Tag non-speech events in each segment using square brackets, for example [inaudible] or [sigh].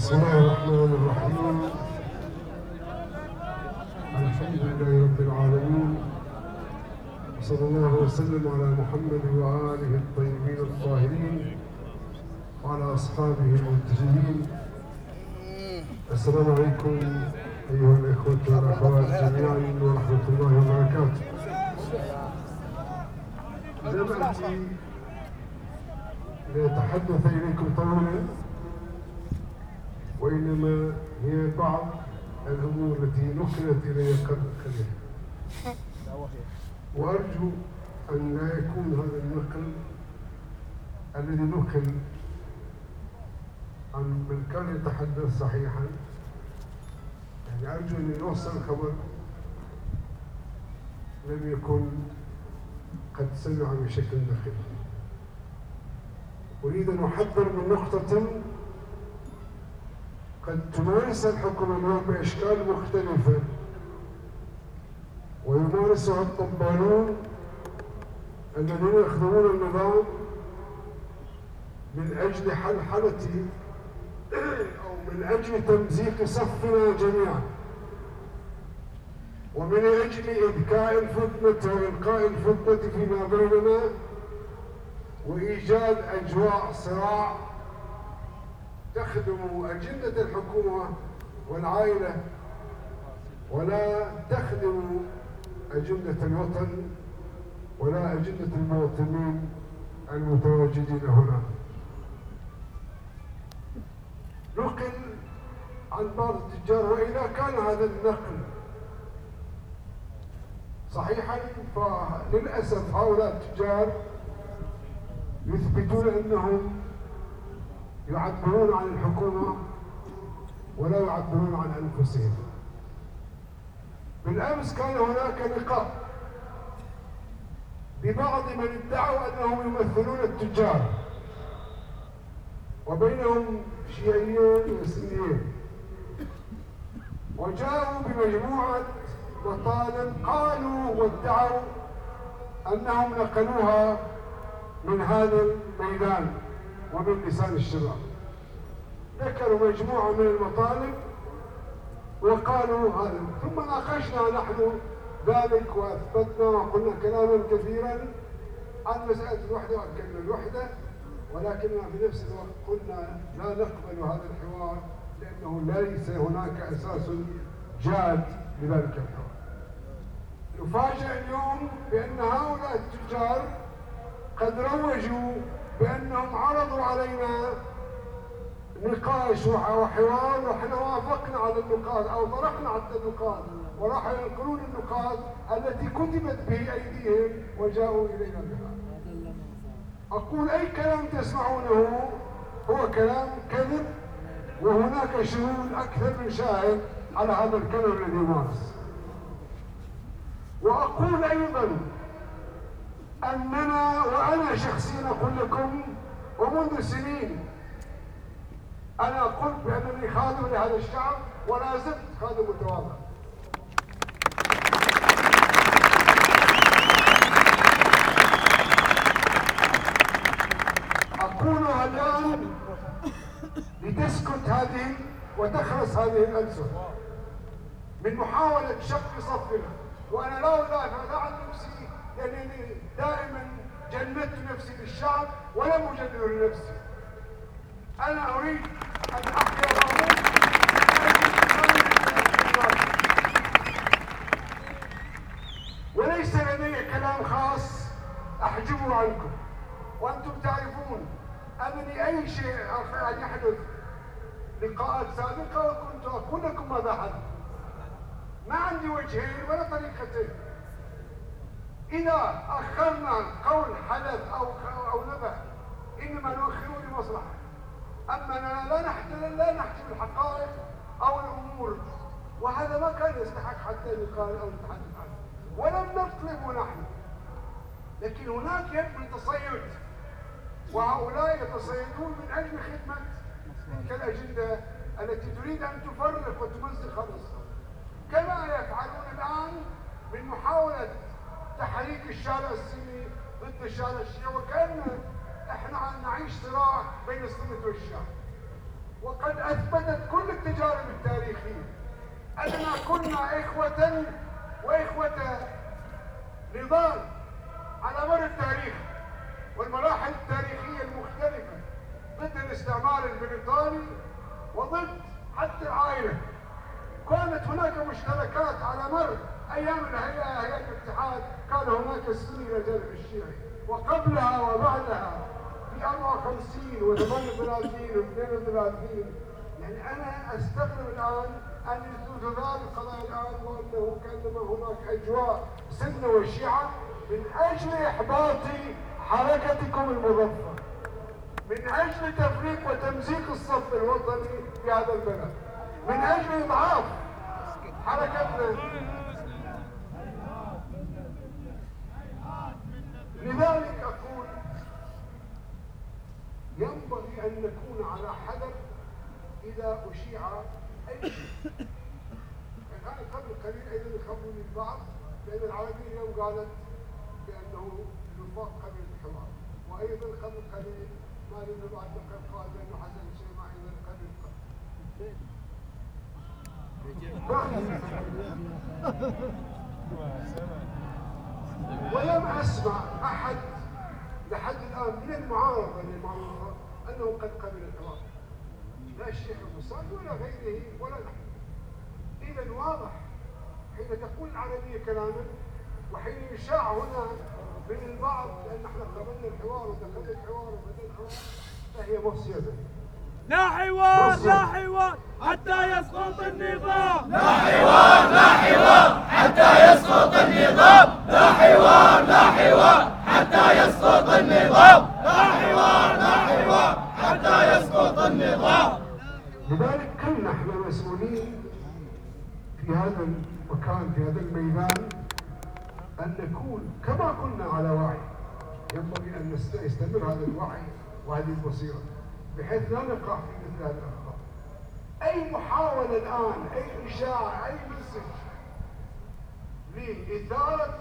بسم الله الرحمن الرحيم. الحمد لله رب العالمين. وصلى الله وسلم على محمد وآله الطيبين الطاهرين وعلى أصحابه المنتجبين السلام عليكم أيها الإخوة والأخوات جميعا ورحمة الله وبركاته. لم أتي التي نقلت إلي قبل وأرجو أن لا يكون هذا النقل الذي نقل عن من كان يتحدث صحيحا. يعني أرجو أن يوصل الخبر. لم يكن قد سمع بشكل دقيق أريد أن أحذر من نقطة قد تمارس الحكومة اليوم بأشكال مختلفة ويمارسها الطبالون الذين يخدمون النظام من أجل حلحلة [clears throat] أو من أجل تمزيق صفنا جميعا ومن أجل إذكاء الفتنة وإلقاء الفتنة فيما بيننا وإيجاد أجواء صراع تخدم أجندة الحكومة والعائلة ولا تخدم أجندة الوطن ولا أجندة المواطنين المتواجدين هنا. نقل عن بعض التجار وإذا كان هذا النقل صحيحا فللأسف هؤلاء التجار يثبتون أنهم يعبرون عن الحكومة ولا يعبرون عن أنفسهم. بالأمس كان هناك لقاء ببعض من ادعوا أنهم يمثلون التجار وبينهم شيعيين وسنيين وجاءوا بمجموعة مطالب قالوا وادعوا أنهم نقلوها من هذا الميدان ومن لسان الشباب. ذكروا مجموعة من المطالب وقالوا هذا ثم ناقشنا نحن ذلك وأثبتنا وقلنا كلاما كثيرا عن مسألة الوحدة وأكدنا الوحدة ولكننا في نفس الوقت قلنا لا نقبل هذا الحوار لأنه ليس هناك أساس جاد لذلك الحوار. نفاجأ اليوم بأن هؤلاء التجار قد روجوا بأنهم عرضوا علينا نقاش وحوار وإحنا وافقنا على النقاط أو طرحنا على النقاط وراح ينقلون النقاط التي كتبت بأيديهم وجاءوا إلينا بها. أقول أي كلام تسمعونه هو كلام كذب وهناك شهود أكثر من شاهد على هذا الكلام الذي يمارس. وأقول أيضا أننا وأنا شخصيا أقول لكم ومنذ سنين أنا قلت بأنني خادم لهذا الشعب ولا زلت خادم متواضع. اقولها الآن لتسكت هذه وتخلص هذه الالسن من محاولة شق صفنا وأنا لا ادافع لا عن نفسي لأنني دائما جندت نفسي للشعب ولم اجدد لنفسي احيا الأمور وليس لدي كلام خاص أحجبه عنكم وأنتم تعرفون انني اي شيء أن يحدث لقاءات سابقة وكنت أقول لكم ماذا حدث. ما عندي وجهين ولا طريقتين. إذا أخرنا قول حدث أو أو نبأ انما نؤخره لمصلحه اما لا نحتل لا نحجب الحقائق أو الأمور وهذا ما كان يستحق حتى يقال أو نتحدث عنه ولم نطلبه نحن. لكن هناك يد من تصيد. وهؤلاء يتصيدون من أجل خدمة تلك الاجنده التي تريد أن تفرق وتمزق هذا الصف كما يفعلون الآن من محاولة تحريك الشارع السني ضد الشارع الشيعي وكأن إحنا نعيش صراع بين السنة والشيعه وقد أثبتت كل التجارب التاريخية. أننا كنا إخوة وإخوة نضال على مر التاريخ والمراحل التاريخية المختلفة ضد الاستعمار البريطاني وضد حتى العائلة كانت هناك مشتركات على مر أيام الهيئة هيئة الاتحاد كان هناك السني إلى جانب الشيعي. وقبلها وبعدها في 54 و 38 و 32 يعني أنا أستغرب الآن أن تثار القضايا الآن وأنه كأنما هناك أجواء سنة وشيعة من أجل إحباط حركتكم المظفرة من أجل تفريق وتمزيق الصف الوطني في هذا البلد من أجل إضعاف حركتنا لذلك أقول ينبغي أن نكون إذا أشيع أي شيء. الآن قبل قليل أيضا يخبرني البعض بأن العربية اليوم قالت بأنه الوفاق قبل الحوار وأيضا قبل قليل ما لنا بعد ما قال بأنه حسن الشيماء أيضا قبل ولم أسمع أحد لحد الآن من المعارضة للمعروفة أنه قد قبل الحوار لا الشيخ المصلي ولا غيره ولا نحن. إذا واضح حين تقول العربية كلاما وحين يشاع هنا من البعض لأن إحنا قبلنا الحوار ودخلنا الحوار وبدأ الحوار فهي مفسدة. لا حوار لا حوار حتى يسقط النظام. لا حوار لا حوار حتى يسقط النظام. لا حوار لا حوار حتى يسقط النظام لا حوار لا حوار حتى يسقط النظام. لذلك كنا إحنا مسؤولين في هذا المكان في هذا الميدان أن نكون كما كنا على وعي. ينبغي أن يستمر هذا الوعي وهذه البصيرة بحيث لا نقع في مثل هذه الأخطاء. أي محاولة الآن أي إشاعة أي مسج لإثارة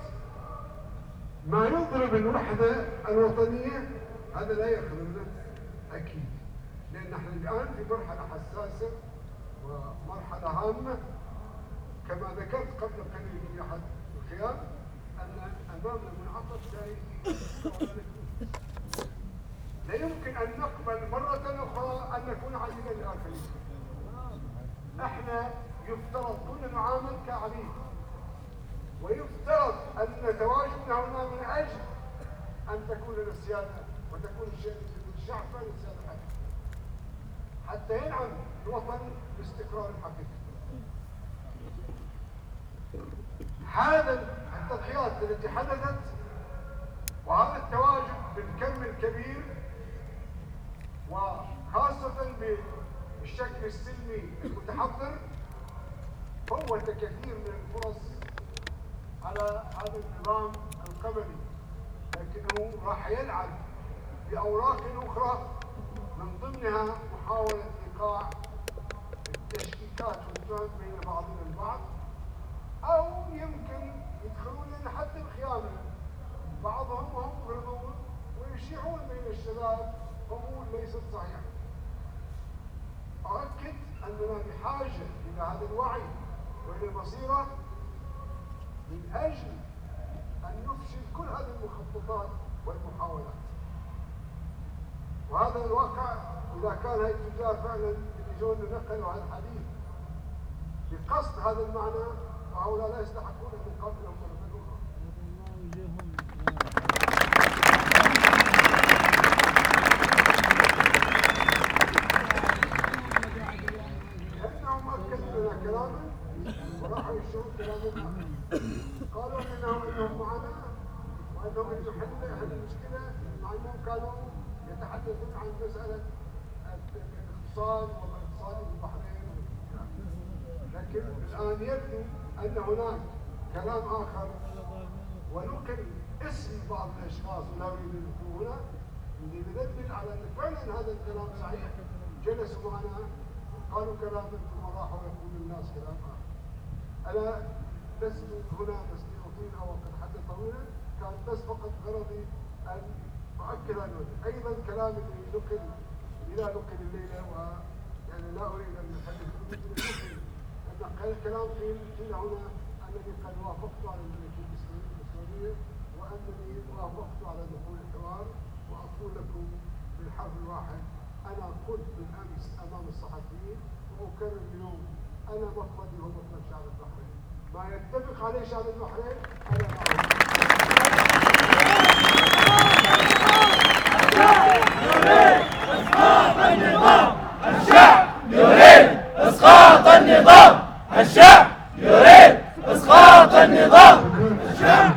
ما يضرب الوحدة الوطنية هذا لا لأن نحن الآن في مرحلة حساسة ومرحلة هامة كما ذكرت قبل قليل في أحد الخيام أن أمامنا منعطف تاريخي لا يمكن أن نقبل مرة أخرى أن نكون عبيدا للآخرين إحنا يفترض كنا نعامل كعبيد ويفترض أن تواجدنا هنا من أجل أن تكون لنا السيادة وتكون الشعب للسيادة حتى ينعم الوطن باستقرار حقيقي هذا التضحيات التي حدثت وهذا التواجد بالكم الكبير وخاصة بالشكل السلمي المتحضر فوت كثير من الفرص على هذا النظام القبلي لكنه راح يلعب بأوراق أخرى من ضمنها محاولة إيقاع التشكيكات والتهم بين بعضنا البعض أو يمكن يدخلون لنا حتى الخيانة. بعضهم وهم يغرضون ويشيعون بين الشباب أمور ليست صحيحة. أؤكد أننا بحاجة إلى هذا الوعي وإلى البصيرة من أجل أن نفشل كل هذه المخططات والمحاولات. وهذا الواقع إذا كان هاي التجار فعلا يجون نقلوا هذا الحديث. بقصد هذا المعنى فهؤلاء لا يستحقون أن يقاتلهم مرة لكن الآن يبدو أن هناك كلام آخر ونقل اسم بعض الأشخاص ولا اريد ان هنا اللي على أن فعلا هذا الكلام صحيح. جلسوا معنا قالوا كلاما ثم راحوا يقولوا الناس كلام آخر. أنا لست هنا بس لأطيل أو قد حدث طويلا كان بس فقط غرضي أن أؤكد أن أيضا كلام اللي نقل إلى نقل الليلة و يعني لا كلام الكلام في هنا أنني قد وافقت على الملكية الإسلامية وأنني وافقت على دخول الحوار وأقول لكم بالحرف الواحد أنا قلت بالأمس أمام الصحفيين وأكرر اليوم أنا مفردي هو مفرد شعب البحرين ما يتفق عليه شعب البحرين أنا معه الشعب يريد اسقاط النظام الشعب يريد اسقاط النظام الشعب يريد إسقاط النظام. الشعب